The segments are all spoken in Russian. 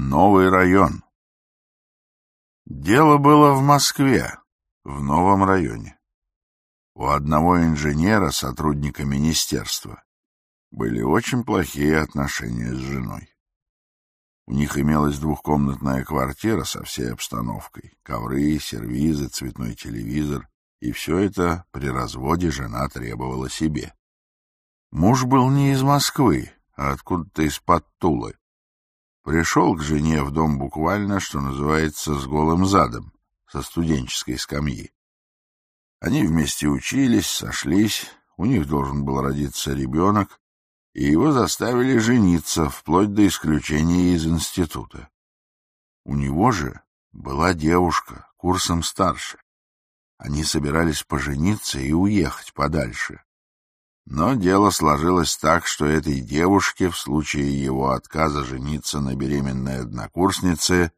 Новый район. Дело было в Москве, в новом районе. У одного инженера, сотрудника министерства, были очень плохие отношения с женой. У них имелась двухкомнатная квартира со всей обстановкой, ковры, сервизы, цветной телевизор, и все это при разводе жена требовала себе. Муж был не из Москвы, а откуда-то из-под Тулы пришел к жене в дом буквально, что называется, с голым задом, со студенческой скамьи. Они вместе учились, сошлись, у них должен был родиться ребенок, и его заставили жениться, вплоть до исключения из института. У него же была девушка, курсом старше. Они собирались пожениться и уехать подальше. Но дело сложилось так, что этой девушке в случае его отказа жениться на беременной однокурснице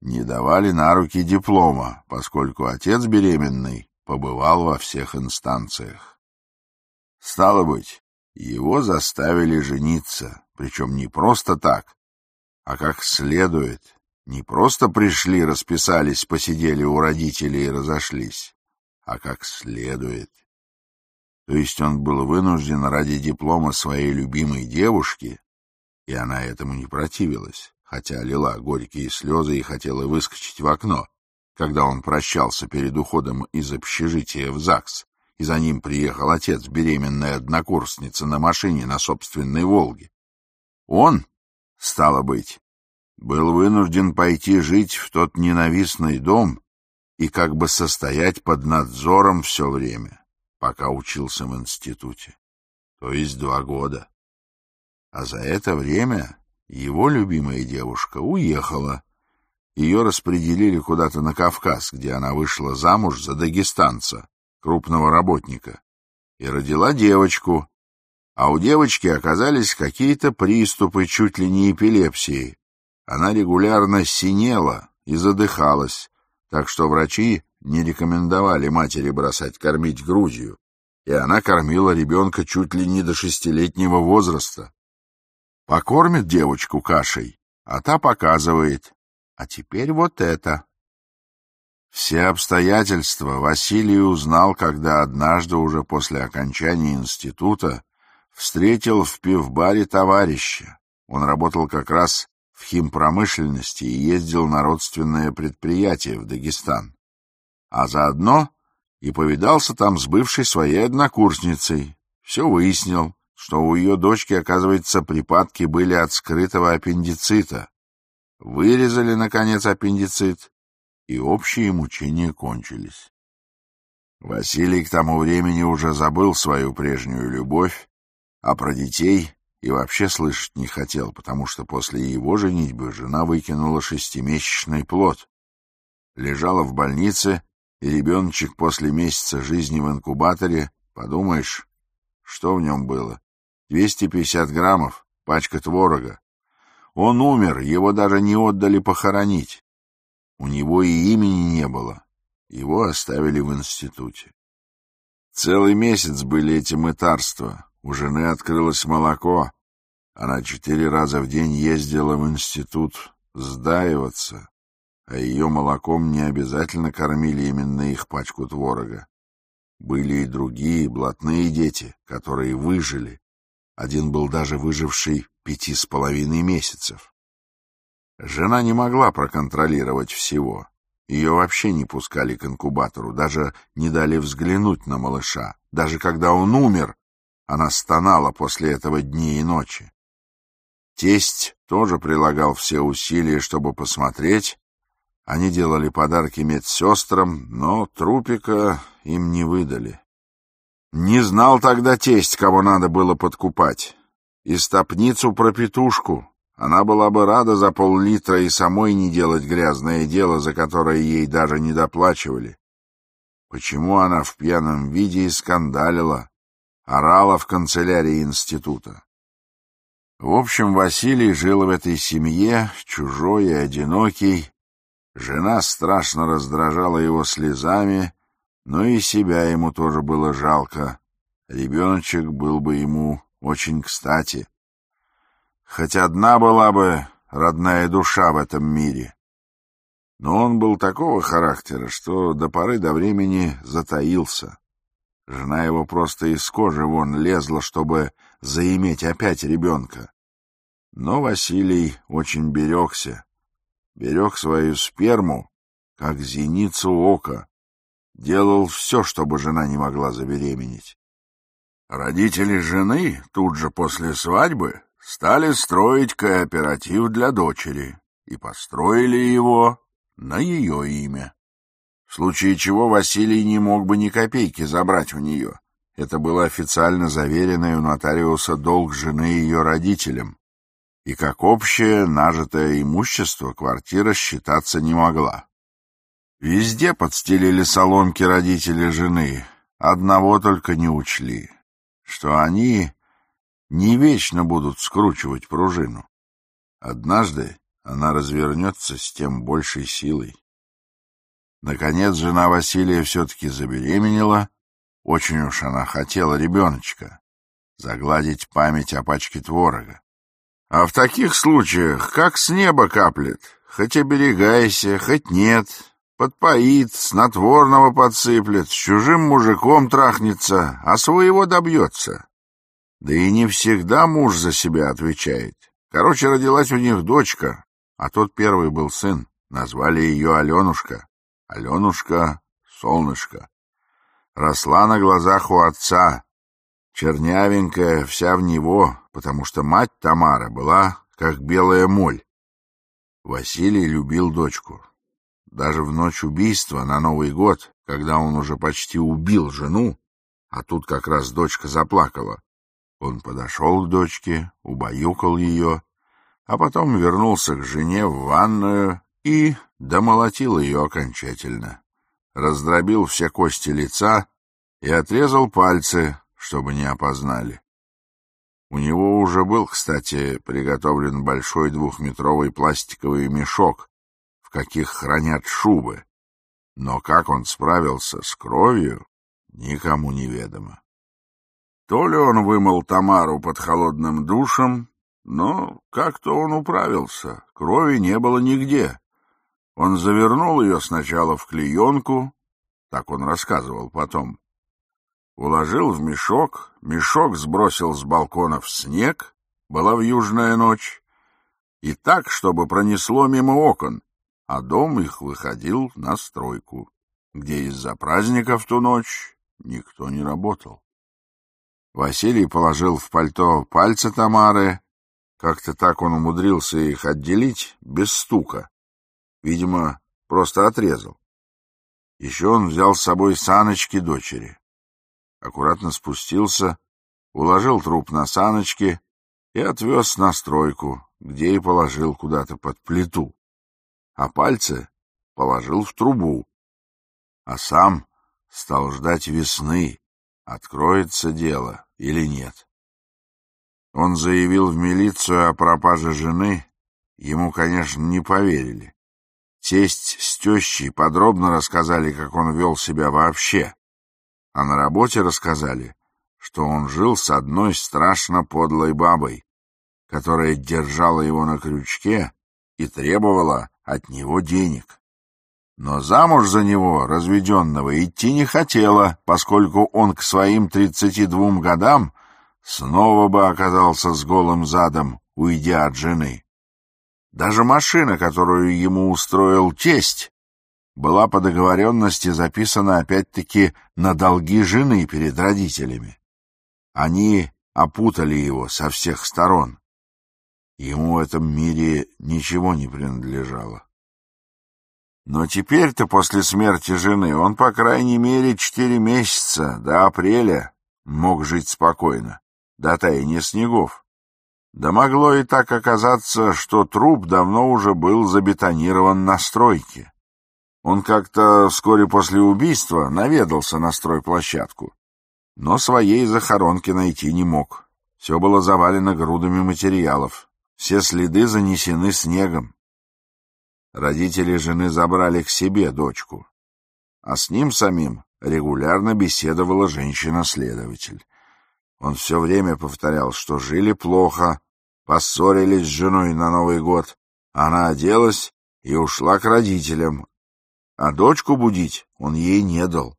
не давали на руки диплома, поскольку отец беременный побывал во всех инстанциях. Стало быть, его заставили жениться, причем не просто так, а как следует. Не просто пришли, расписались, посидели у родителей и разошлись, а как следует. То есть он был вынужден ради диплома своей любимой девушки, и она этому не противилась, хотя лила горькие слезы и хотела выскочить в окно, когда он прощался перед уходом из общежития в ЗАГС, и за ним приехал отец, беременная однокурсница на машине на собственной «Волге». Он, стало быть, был вынужден пойти жить в тот ненавистный дом и как бы состоять под надзором все время пока учился в институте, то есть два года. А за это время его любимая девушка уехала. Ее распределили куда-то на Кавказ, где она вышла замуж за дагестанца, крупного работника, и родила девочку. А у девочки оказались какие-то приступы чуть ли не эпилепсии. Она регулярно синела и задыхалась, так что врачи не рекомендовали матери бросать кормить грудью, и она кормила ребенка чуть ли не до шестилетнего возраста. Покормит девочку кашей, а та показывает. А теперь вот это. Все обстоятельства Василий узнал, когда однажды уже после окончания института встретил в пивбаре товарища. Он работал как раз в химпромышленности и ездил на родственное предприятие в Дагестан. А заодно и повидался там с бывшей своей однокурсницей. Все выяснил, что у ее дочки, оказывается, припадки были от скрытого аппендицита. Вырезали, наконец, аппендицит и общие мучения кончились. Василий к тому времени уже забыл свою прежнюю любовь, а про детей и вообще слышать не хотел, потому что после его женитьбы жена выкинула шестимесячный плод. Лежала в больнице, и ребеночек после месяца жизни в инкубаторе, подумаешь, что в нем было? 250 граммов, пачка творога. Он умер, его даже не отдали похоронить. У него и имени не было. Его оставили в институте. Целый месяц были эти мытарства. У жены открылось молоко. Она четыре раза в день ездила в институт сдаиваться, а ее молоком не обязательно кормили именно их пачку творога. Были и другие блатные дети, которые выжили. Один был даже выживший пяти с половиной месяцев. Жена не могла проконтролировать всего. Ее вообще не пускали к инкубатору, даже не дали взглянуть на малыша. Даже когда он умер, она стонала после Они делали подарки медсестрам, но трупика им не выдали. Не знал тогда тесть, кого надо было подкупать. И стопницу про петушку. Она была бы рада за пол-литра и самой не делать грязное дело, за которое ей даже не доплачивали. Почему она в пьяном виде и скандалила, орала в канцелярии института? В общем, Василий жил в этой семье, чужой и одинокий, Жена страшно раздражала его слезами, но и себя ему тоже было жалко. Ребеночек был бы ему очень кстати. Хоть одна была бы родная душа в этом мире. Но он был такого характера, что до поры до времени затаился. Жена его просто из кожи вон лезла, чтобы заиметь опять ребенка. Но Василий очень берегся берег свою сперму, как зеницу ока, делал все, чтобы жена не могла забеременеть. Родители жены тут же после свадьбы стали строить кооператив для дочери и построили его на ее имя. В случае чего Василий не мог бы ни копейки забрать у нее. Это было официально заверенное у нотариуса долг жены ее родителям и как общее нажитое имущество квартира считаться не могла. Везде подстелили соломки родители жены, одного только не учли, что они не вечно будут скручивать пружину. Однажды она развернется с тем большей силой. Наконец, жена Василия все-таки забеременела. Очень уж она хотела ребеночка. Загладить память о пачке творога. А в таких случаях, как с неба каплет, хоть оберегайся, хоть нет, подпоит, снотворного подсыплет, с чужим мужиком трахнется, а своего добьется. Да и не всегда муж за себя отвечает. Короче, родилась у них дочка, а тот первый был сын. Назвали ее Аленушка. Аленушка — солнышко. Росла на глазах у отца. Чернявенькая, вся в него, потому что мать Тамара была как белая моль. Василий любил дочку. Даже в ночь убийства на Новый год, когда он уже почти убил жену, а тут как раз дочка заплакала, он подошел к дочке, убаюкал ее, а потом вернулся к жене в ванную и домолотил ее окончательно. Раздробил все кости лица и отрезал пальцы, чтобы не опознали. У него уже был, кстати, приготовлен большой двухметровый пластиковый мешок, в каких хранят шубы. Но как он справился с кровью, никому неведомо. То ли он вымыл Тамару под холодным душем, но как-то он управился, крови не было нигде. Он завернул ее сначала в клеенку, так он рассказывал потом, уложил в мешок, мешок сбросил с балкона в снег, была в южная ночь, и так, чтобы пронесло мимо окон, а дом их выходил на стройку, где из-за праздника в ту ночь никто не работал. Василий положил в пальто пальцы Тамары, как-то так он умудрился их отделить без стука. Видимо, просто отрезал. Еще он взял с собой саночки дочери аккуратно спустился, уложил труп на саночки и отвез на стройку, где и положил куда-то под плиту. А пальцы положил в трубу. А сам стал ждать весны, откроется дело или нет. Он заявил в милицию о пропаже жены, ему, конечно, не поверили. Тесть с тещей подробно рассказали, как он вел себя вообще. А на работе рассказали, что он жил с одной страшно подлой бабой, которая держала его на крючке и требовала от него денег. Но замуж за него, разведенного, идти не хотела, поскольку он к своим тридцати двум годам снова бы оказался с голым задом, уйдя от жены. Даже машина, которую ему устроил тесть, была по договоренности записана опять-таки на долги жены перед родителями. Они опутали его со всех сторон. Ему в этом мире ничего не принадлежало. Но теперь-то после смерти жены он, по крайней мере, четыре месяца до апреля мог жить спокойно, до таяния снегов. Да могло и так оказаться, что труп давно уже был забетонирован на стройке. Он как-то вскоре после убийства наведался на стройплощадку, но своей захоронки найти не мог. Все было завалено грудами материалов, все следы занесены снегом. Родители жены забрали к себе дочку, а с ним самим регулярно беседовала женщина-следователь. Он все время повторял, что жили плохо, поссорились с женой на Новый год. Она оделась и ушла к родителям, а дочку будить он ей не дал.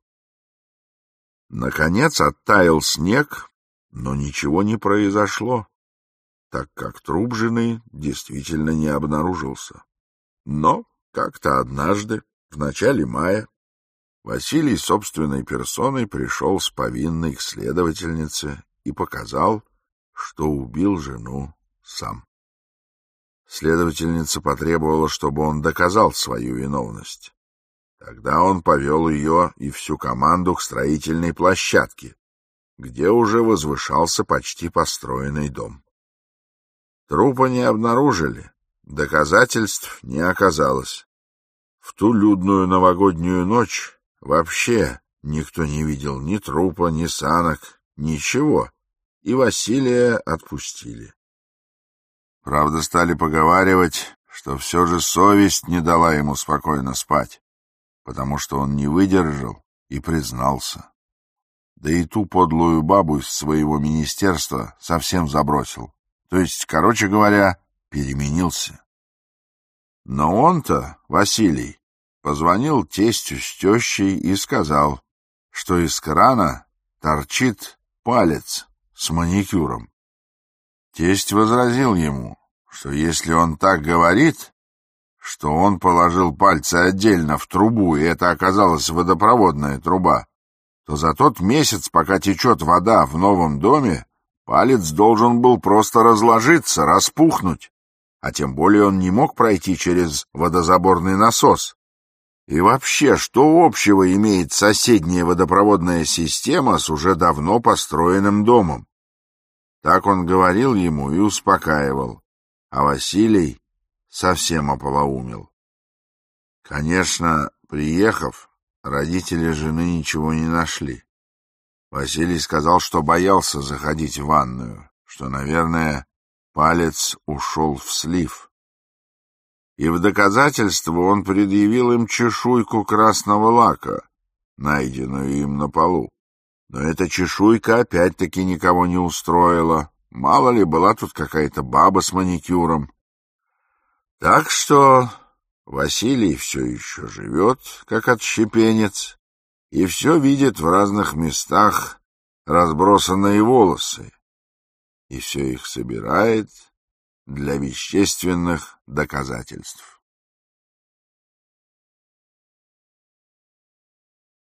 Наконец оттаял снег, но ничего не произошло, так как труп жены действительно не обнаружился. Но как-то однажды, в начале мая, Василий собственной персоной пришел с повинной к следовательнице и показал, что убил жену сам. Следовательница потребовала, чтобы он доказал свою виновность. Тогда он повел ее и всю команду к строительной площадке, где уже возвышался почти построенный дом. Трупа не обнаружили, доказательств не оказалось. В ту людную новогоднюю ночь вообще никто не видел ни трупа, ни санок, ничего, и Василия отпустили. Правда, стали поговаривать, что все же совесть не дала ему спокойно спать потому что он не выдержал и признался. Да и ту подлую бабу из своего министерства совсем забросил. То есть, короче говоря, переменился. Но он-то, Василий, позвонил тестю с тещей и сказал, что из крана торчит палец с маникюром. Тесть возразил ему, что если он так говорит, что он положил пальцы отдельно в трубу, и это оказалась водопроводная труба, то за тот месяц, пока течет вода в новом доме, палец должен был просто разложиться, распухнуть, а тем более он не мог пройти через водозаборный насос. И вообще, что общего имеет соседняя водопроводная система с уже давно построенным домом? Так он говорил ему и успокаивал. А Василий совсем ополоумил. Конечно, приехав, родители жены ничего не нашли. Василий сказал, что боялся заходить в ванную, что, наверное, палец ушел в слив. И в доказательство он предъявил им чешуйку красного лака, найденную им на полу. Но эта чешуйка опять-таки никого не устроила. Мало ли, была тут какая-то баба с маникюром. Так что Василий все еще живет, как отщепенец, и все видит в разных местах разбросанные волосы, и все их собирает для вещественных доказательств.